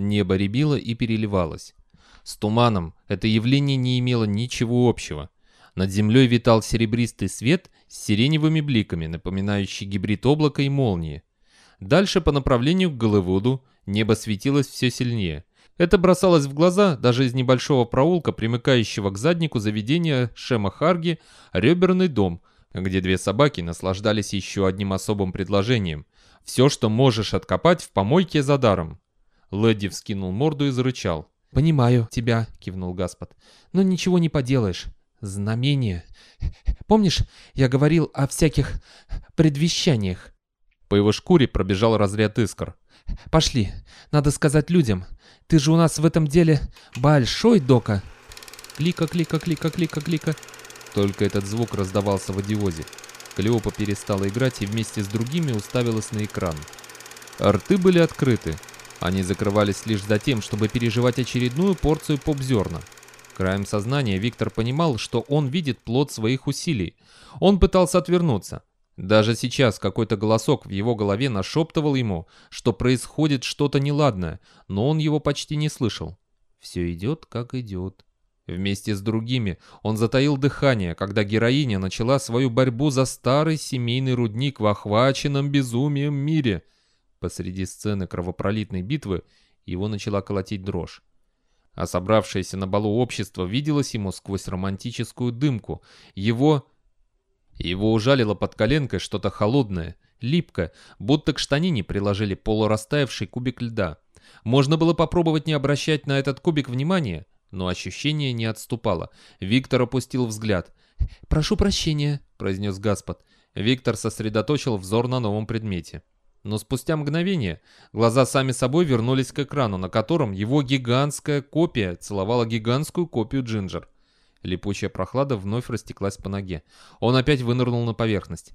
Небо рябило и переливалось. С туманом это явление не имело ничего общего. Над землей витал серебристый свет с сиреневыми бликами, напоминающий гибрид облака и молнии. Дальше по направлению к Голливуду небо светилось все сильнее. Это бросалось в глаза даже из небольшого проулка, примыкающего к заднику заведения Шема Харги, реберный дом, где две собаки наслаждались еще одним особым предложением. Все, что можешь откопать в помойке за даром. Лэдди вскинул морду и зарычал. «Понимаю тебя», — кивнул Гаспод. «Но ничего не поделаешь. Знамение. Помнишь, я говорил о всяких предвещаниях?» По его шкуре пробежал разряд искр. «Пошли. Надо сказать людям. Ты же у нас в этом деле большой дока». Клика-клика-клика-клика-клика. Только этот звук раздавался в одиозе. Клеопа перестала играть и вместе с другими уставилась на экран. Рты были открыты. Они закрывались лишь за тем, чтобы переживать очередную порцию поп-зерна. Краем сознания Виктор понимал, что он видит плод своих усилий. Он пытался отвернуться. Даже сейчас какой-то голосок в его голове нашептывал ему, что происходит что-то неладное, но он его почти не слышал. Все идет, как идет. Вместе с другими он затаил дыхание, когда героиня начала свою борьбу за старый семейный рудник в охваченном безумием мире – Посреди сцены кровопролитной битвы его начала колотить дрожь. А собравшееся на балу общество виделось ему сквозь романтическую дымку. Его... Его ужалило под коленкой что-то холодное, липкое, будто к штанине приложили полурастаявший кубик льда. Можно было попробовать не обращать на этот кубик внимания, но ощущение не отступало. Виктор опустил взгляд. «Прошу прощения», — произнес Гаспод. Виктор сосредоточил взор на новом предмете. Но спустя мгновение глаза сами собой вернулись к экрану, на котором его гигантская копия целовала гигантскую копию Джинджер. Липучая прохлада вновь растеклась по ноге. Он опять вынырнул на поверхность.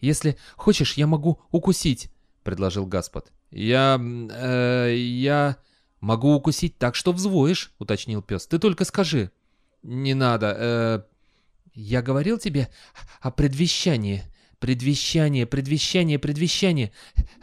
«Если хочешь, я могу укусить», — предложил Гаспод. «Я... Э, я...» «Могу укусить так, что взвоишь», — уточнил пес. «Ты только скажи». «Не надо. Э...» «Я говорил тебе о предвещании. Предвещание, предвещание, предвещание.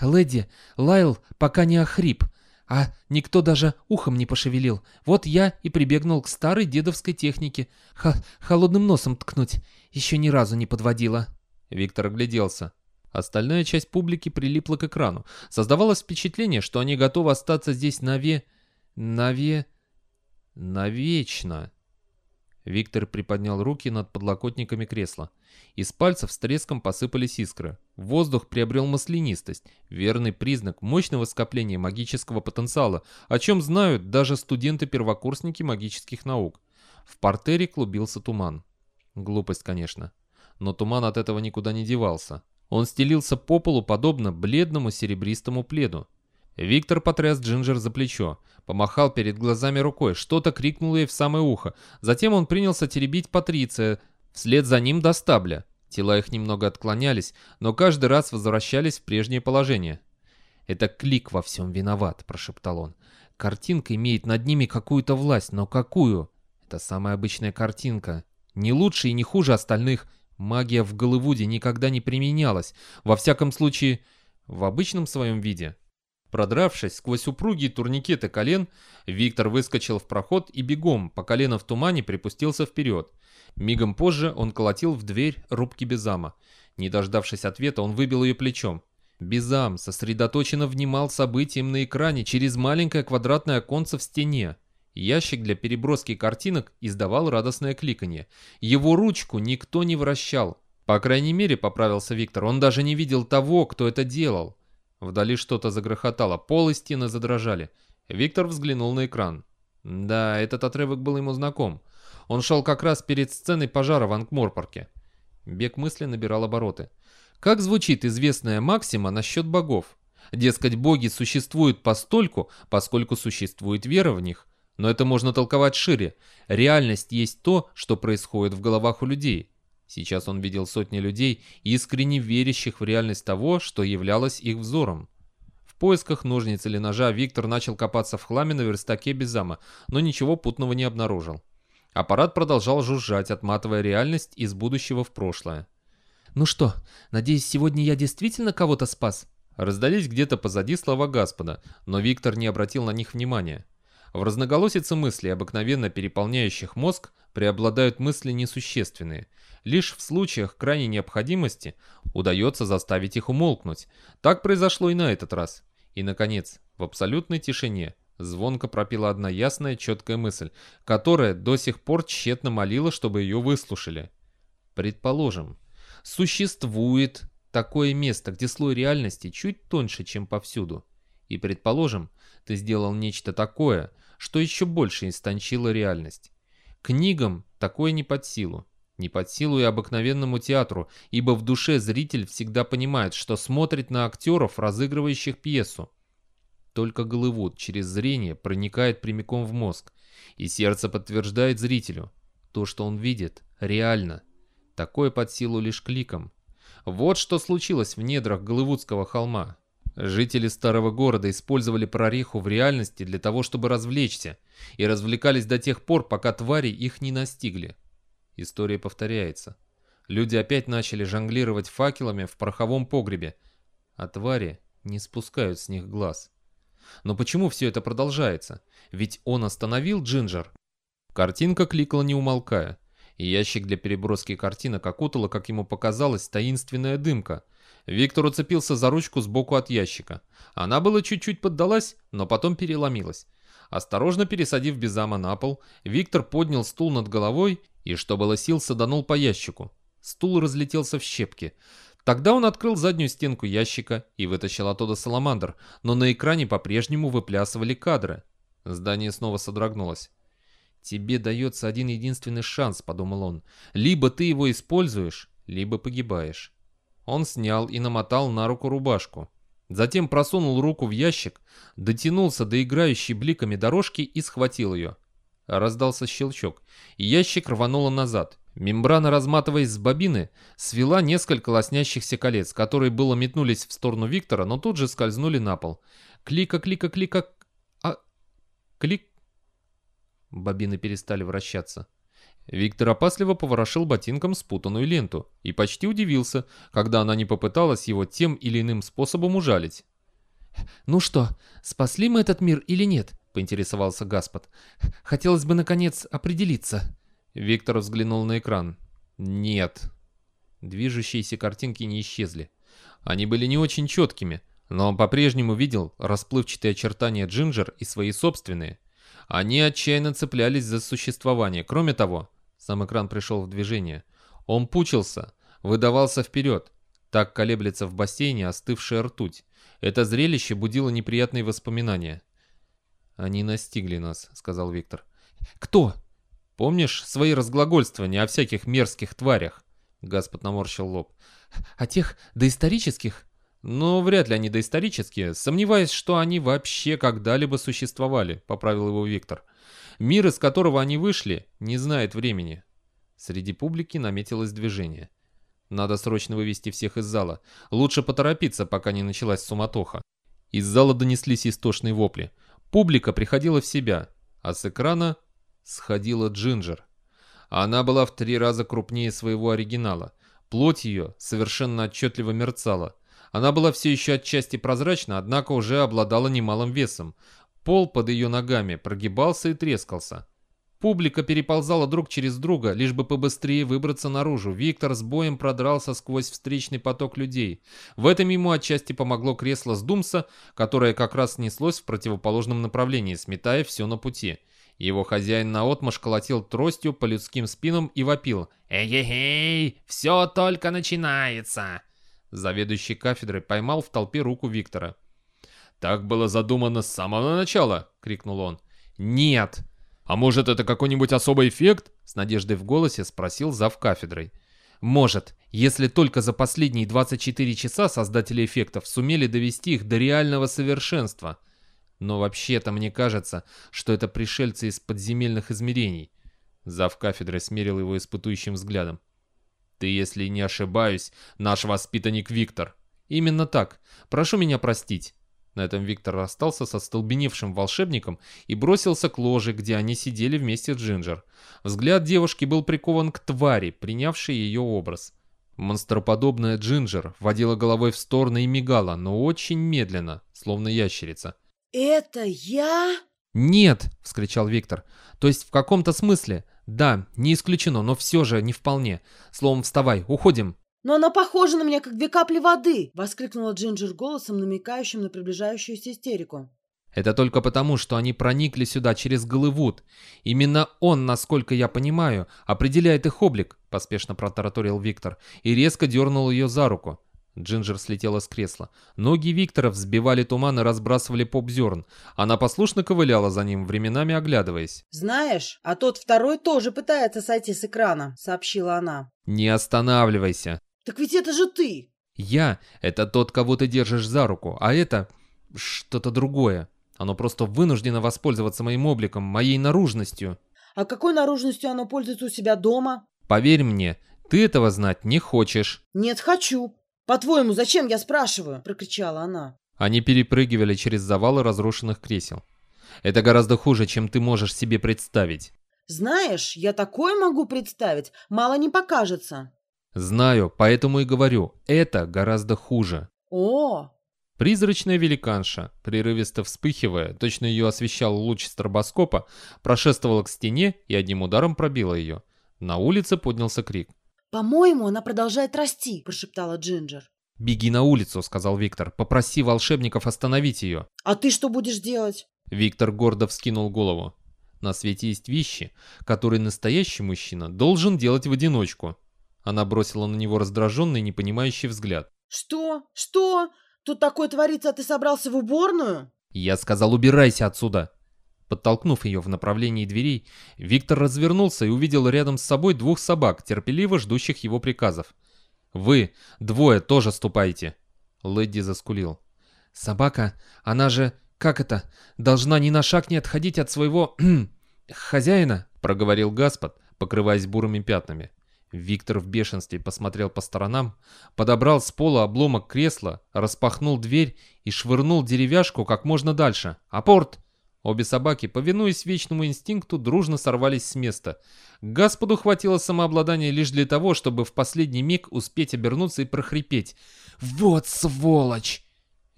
Леди, Лайл пока не охрип, а никто даже ухом не пошевелил. Вот я и прибегнул к старой дедовской технике. Х холодным носом ткнуть. Еще ни разу не подводила. Виктор огляделся. Остальная часть публики прилипла к экрану. Создавалось впечатление, что они готовы остаться здесь наве... наве... навечно. Виктор приподнял руки над подлокотниками кресла. Из пальцев с треском посыпались искры. Воздух приобрел маслянистость, верный признак мощного скопления магического потенциала, о чем знают даже студенты-первокурсники магических наук. В портере клубился туман. Глупость, конечно. Но туман от этого никуда не девался. Он стелился по полу подобно бледному серебристому пледу. Виктор потряс Джинджер за плечо, помахал перед глазами рукой, что-то крикнул ей в самое ухо. Затем он принялся теребить Патриция, вслед за ним до стабля. Тела их немного отклонялись, но каждый раз возвращались в прежнее положение. «Это Клик во всем виноват», — прошептал он. «Картинка имеет над ними какую-то власть, но какую? Это самая обычная картинка. Не лучше и не хуже остальных. Магия в Голливуде никогда не применялась. Во всяком случае, в обычном своем виде». Продравшись сквозь упругие турникеты колен, Виктор выскочил в проход и бегом, по колено в тумане, припустился вперед. Мигом позже он колотил в дверь рубки Безама. Не дождавшись ответа, он выбил ее плечом. Безам сосредоточенно внимал событиям на экране через маленькое квадратное оконце в стене. Ящик для переброски картинок издавал радостное кликанье. Его ручку никто не вращал. По крайней мере, поправился Виктор, он даже не видел того, кто это делал. Вдали что-то загрохотало, пол и стены задрожали. Виктор взглянул на экран. Да, этот отрывок был ему знаком. Он шел как раз перед сценой пожара в Ангморпорке. Бег мысли набирал обороты. Как звучит известная максима насчет богов? Дескать, боги существуют постольку, поскольку существует вера в них. Но это можно толковать шире. Реальность есть то, что происходит в головах у людей. Сейчас он видел сотни людей, искренне верящих в реальность того, что являлось их взором. В поисках ножниц или ножа Виктор начал копаться в хламе на верстаке без зама, но ничего путного не обнаружил. Аппарат продолжал жужжать, отматывая реальность из будущего в прошлое. «Ну что, надеюсь, сегодня я действительно кого-то спас?» Раздались где-то позади слова Господа, но Виктор не обратил на них внимания. В разноголосице мыслей, обыкновенно переполняющих мозг, преобладают мысли несущественные. Лишь в случаях крайней необходимости удается заставить их умолкнуть. Так произошло и на этот раз. И, наконец, в абсолютной тишине звонко пропела одна ясная, четкая мысль, которая до сих пор тщетно молила, чтобы ее выслушали. Предположим, существует такое место, где слой реальности чуть тоньше, чем повсюду. И предположим, ты сделал нечто такое, что еще больше истончило реальность. Книгам такое не под силу. Не под силу и обыкновенному театру, ибо в душе зритель всегда понимает, что смотрит на актеров, разыгрывающих пьесу. Только Голливуд через зрение проникает прямиком в мозг, и сердце подтверждает зрителю. То, что он видит, реально. Такое под силу лишь кликом. Вот что случилось в недрах Голливудского холма. Жители старого города использовали прореху в реальности для того, чтобы развлечься, и развлекались до тех пор, пока твари их не настигли. История повторяется. Люди опять начали жонглировать факелами в пороховом погребе, а твари не спускают с них глаз. Но почему все это продолжается? Ведь он остановил Джинджер. Картинка кликала не умолкая, и ящик для переброски картинок окутала, как ему показалось, таинственная дымка. Виктор уцепился за ручку сбоку от ящика. Она была чуть-чуть поддалась, но потом переломилась. Осторожно пересадив Безама на пол, Виктор поднял стул над головой и, что было сил, саданул по ящику. Стул разлетелся в щепки. Тогда он открыл заднюю стенку ящика и вытащил оттуда саламандр, но на экране по-прежнему выплясывали кадры. Здание снова содрогнулось. «Тебе дается один единственный шанс», — подумал он. «Либо ты его используешь, либо погибаешь». Он снял и намотал на руку рубашку. Затем просунул руку в ящик, дотянулся до играющей бликами дорожки и схватил ее. Раздался щелчок, и ящик рвануло назад. Мембрана, разматываясь с бобины, свела несколько лоснящихся колец, которые было метнулись в сторону Виктора, но тут же скользнули на пол. Клика, клика, клика, а... Клик. Бобины перестали вращаться. Виктор опасливо поворошил ботинком спутанную ленту и почти удивился, когда она не попыталась его тем или иным способом ужалить. «Ну что, спасли мы этот мир или нет?» — поинтересовался Гаспод. «Хотелось бы, наконец, определиться». Виктор взглянул на экран. «Нет». Движущиеся картинки не исчезли. Они были не очень четкими, но он по-прежнему видел расплывчатые очертания Джинджер и свои собственные. Они отчаянно цеплялись за существование. Кроме того, сам экран пришел в движение. Он пучился, выдавался вперед. Так колеблется в бассейне остывшая ртуть. Это зрелище будило неприятные воспоминания. «Они настигли нас», — сказал Виктор. «Кто?» «Помнишь свои разглагольствования о всяких мерзких тварях?» Гаспод наморщил лоб. «О тех доисторических?» «Ну, вряд ли они доисторические. Сомневаюсь, что они вообще когда-либо существовали», — поправил его Виктор. Мир, из которого они вышли, не знает времени. Среди публики наметилось движение. Надо срочно вывести всех из зала. Лучше поторопиться, пока не началась суматоха. Из зала донеслись истошные вопли. Публика приходила в себя, а с экрана сходила Джинджер. Она была в три раза крупнее своего оригинала. Плоть ее совершенно отчетливо мерцала. Она была все еще отчасти прозрачна, однако уже обладала немалым весом. Пол под ее ногами прогибался и трескался. Публика переползала друг через друга, лишь бы побыстрее выбраться наружу. Виктор с боем продрался сквозь встречный поток людей. В этом ему отчасти помогло кресло с Думса, которое как раз неслось в противоположном направлении, сметая все на пути. Его хозяин наотмашь колотил тростью по людским спинам и вопил «Эй-эй-эй, все только начинается!» Заведующий кафедрой поймал в толпе руку Виктора. «Так было задумано с самого начала!» — крикнул он. «Нет!» «А может, это какой-нибудь особый эффект?» — с надеждой в голосе спросил зав кафедрой. «Может, если только за последние 24 часа создатели эффектов сумели довести их до реального совершенства. Но вообще-то мне кажется, что это пришельцы из подземельных измерений». Зав кафедрой смерил его испытующим взглядом. «Ты, если не ошибаюсь, наш воспитанник Виктор». «Именно так. Прошу меня простить. На этом Виктор расстался со столбеневшим волшебником и бросился к ложе, где они сидели вместе с Джинджер. Взгляд девушки был прикован к твари, принявшей ее образ. Монстроподобная Джинджер водила головой в стороны и мигала, но очень медленно, словно ящерица. «Это я?» «Нет!» — вскричал Виктор. «То есть в каком-то смысле. Да, не исключено, но все же не вполне. Словом, вставай, уходим!» «Но она похожа на меня, как две капли воды!» — воскликнула Джинджер голосом, намекающим на приближающуюся истерику. Это только потому, что они проникли сюда через Голливуд. Именно он, насколько я понимаю, определяет их облик, поспешно протараторил Виктор и резко дернул ее за руку. Джинджер слетела с кресла. Ноги Виктора взбивали туман и разбрасывали поп-зерн. Она послушно ковыляла за ним, временами оглядываясь. «Знаешь, а тот второй тоже пытается сойти с экрана», — сообщила она. «Не останавливайся». «Так ведь это же ты!» «Я — это тот, кого ты держишь за руку, а это что-то другое». Оно просто вынуждено воспользоваться моим обликом, моей наружностью. А какой наружностью оно пользуется у себя дома? Поверь мне, ты этого знать не хочешь. Нет, хочу. По-твоему, зачем я спрашиваю? Прокричала она. Они перепрыгивали через завалы разрушенных кресел. Это гораздо хуже, чем ты можешь себе представить. Знаешь, я такое могу представить, мало не покажется. Знаю, поэтому и говорю, это гораздо хуже. О, Призрачная великанша, прерывисто вспыхивая, точно ее освещал луч стробоскопа, прошествовала к стене и одним ударом пробила ее. На улице поднялся крик. «По-моему, она продолжает расти», – прошептала Джинджер. «Беги на улицу», – сказал Виктор. «Попроси волшебников остановить ее». «А ты что будешь делать?» Виктор гордо вскинул голову. «На свете есть вещи, которые настоящий мужчина должен делать в одиночку». Она бросила на него раздраженный, непонимающий взгляд. «Что? Что? Тут такое творится, а ты собрался в уборную? Я сказал, убирайся отсюда. Подтолкнув ее в направлении дверей, Виктор развернулся и увидел рядом с собой двух собак, терпеливо ждущих его приказов. «Вы, двое, тоже ступайте!» Лэдди заскулил. «Собака, она же, как это, должна ни на шаг не отходить от своего... хозяина?» проговорил Гаспод, покрываясь бурыми пятнами. Виктор в бешенстве посмотрел по сторонам, подобрал с пола обломок кресла, распахнул дверь и швырнул деревяшку как можно дальше. «Апорт!» Обе собаки, повинуясь вечному инстинкту, дружно сорвались с места. Господу хватило самообладания лишь для того, чтобы в последний миг успеть обернуться и прохрипеть. «Вот сволочь!»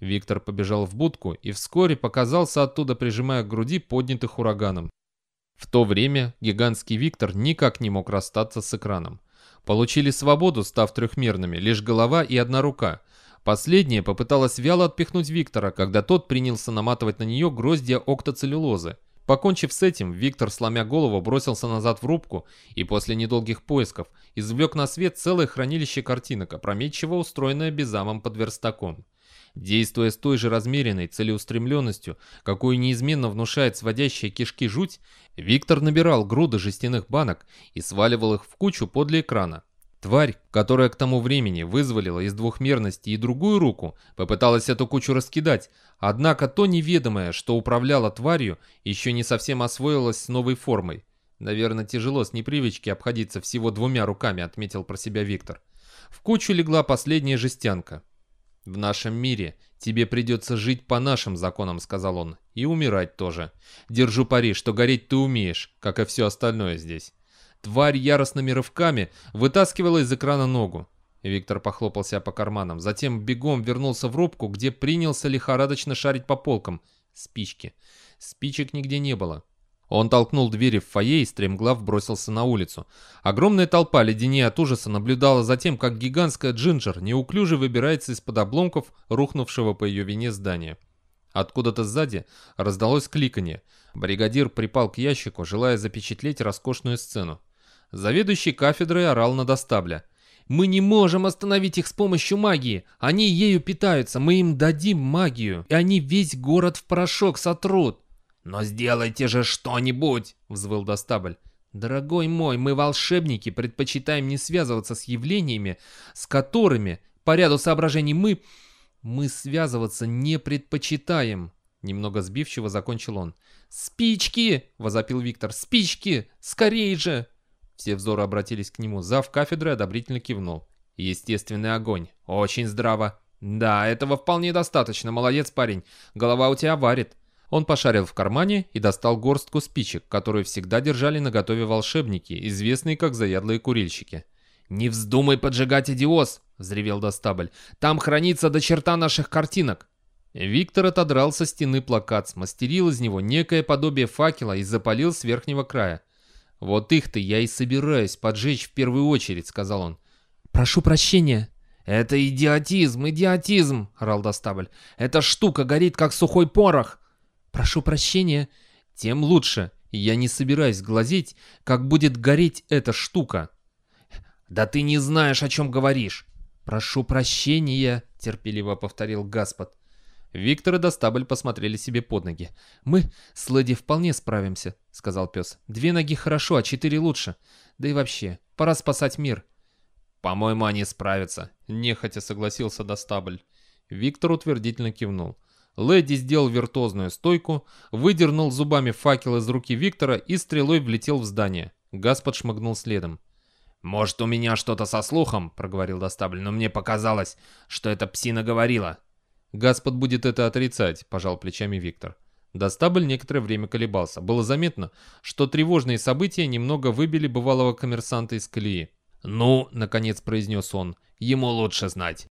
Виктор побежал в будку и вскоре показался оттуда, прижимая к груди поднятых ураганом. В то время гигантский Виктор никак не мог расстаться с экраном. Получили свободу, став трехмерными, лишь голова и одна рука. Последняя попыталась вяло отпихнуть Виктора, когда тот принялся наматывать на нее гроздья октоцеллюлозы. Покончив с этим, Виктор, сломя голову, бросился назад в рубку и после недолгих поисков извлек на свет целое хранилище картинок, опрометчиво устроенное безамом под верстаком. Действуя с той же размеренной целеустремленностью, какую неизменно внушает сводящая кишки жуть, Виктор набирал груды жестяных банок и сваливал их в кучу подле экрана. Тварь, которая к тому времени вызволила из двухмерности и другую руку, попыталась эту кучу раскидать, однако то неведомое, что управляло тварью, еще не совсем освоилось с новой формой. Наверное, тяжело с непривычки обходиться всего двумя руками, отметил про себя Виктор. В кучу легла последняя жестянка. «В нашем мире тебе придется жить по нашим законам», — сказал он, — «и умирать тоже. Держу пари, что гореть ты умеешь, как и все остальное здесь». Тварь яростными рывками вытаскивала из экрана ногу. Виктор похлопал себя по карманам, затем бегом вернулся в рубку, где принялся лихорадочно шарить по полкам. Спички. Спичек нигде не было. Он толкнул двери в фойе и стремглав бросился на улицу. Огромная толпа, леденее от ужаса, наблюдала за тем, как гигантская Джинджер неуклюже выбирается из-под обломков рухнувшего по ее вине здания. Откуда-то сзади раздалось кликанье. Бригадир припал к ящику, желая запечатлеть роскошную сцену. Заведующий кафедрой орал на Достабля. «Мы не можем остановить их с помощью магии! Они ею питаются, мы им дадим магию, и они весь город в порошок сотрут!» «Но сделайте же что-нибудь!» — взвыл Достабль. «Дорогой мой, мы волшебники, предпочитаем не связываться с явлениями, с которыми, по ряду соображений, мы... Мы связываться не предпочитаем!» Немного сбивчиво закончил он. «Спички!» — возопил Виктор. «Спички! Скорей же!» Все взоры обратились к нему. Зав кафедры одобрительно кивнул. «Естественный огонь. Очень здраво. Да, этого вполне достаточно. Молодец, парень. Голова у тебя варит. Он пошарил в кармане и достал горстку спичек, которые всегда держали наготове волшебники, известные как заядлые курильщики. «Не вздумай поджигать одиоз!» — взревел Достабль. «Там хранится до черта наших картинок!» Виктор отодрал со стены плакат, смастерил из него некое подобие факела и запалил с верхнего края. «Вот их-то я и собираюсь поджечь в первую очередь», — сказал он. «Прошу прощения». «Это идиотизм, идиотизм!» — орал Достабль. «Эта штука горит, как сухой порох!» «Прошу прощения». «Тем лучше. Я не собираюсь глазеть, как будет гореть эта штука». «Да ты не знаешь, о чем говоришь!» «Прошу прощения», — терпеливо повторил Гаспод. Виктор и Достабль посмотрели себе под ноги. «Мы с Леди вполне справимся», — сказал пес. «Две ноги хорошо, а четыре лучше. Да и вообще, пора спасать мир». «По-моему, они справятся», — нехотя согласился Достабль. Виктор утвердительно кивнул. Леди сделал виртуозную стойку, выдернул зубами факел из руки Виктора и стрелой влетел в здание. Гаспод шмыгнул следом. «Может, у меня что-то со слухом?» — проговорил Достабль, «но мне показалось, что эта псина говорила». «Гаспод будет это отрицать», — пожал плечами Виктор. Достабль некоторое время колебался. Было заметно, что тревожные события немного выбили бывалого коммерсанта из колеи. «Ну», — наконец произнес он, — «ему лучше знать».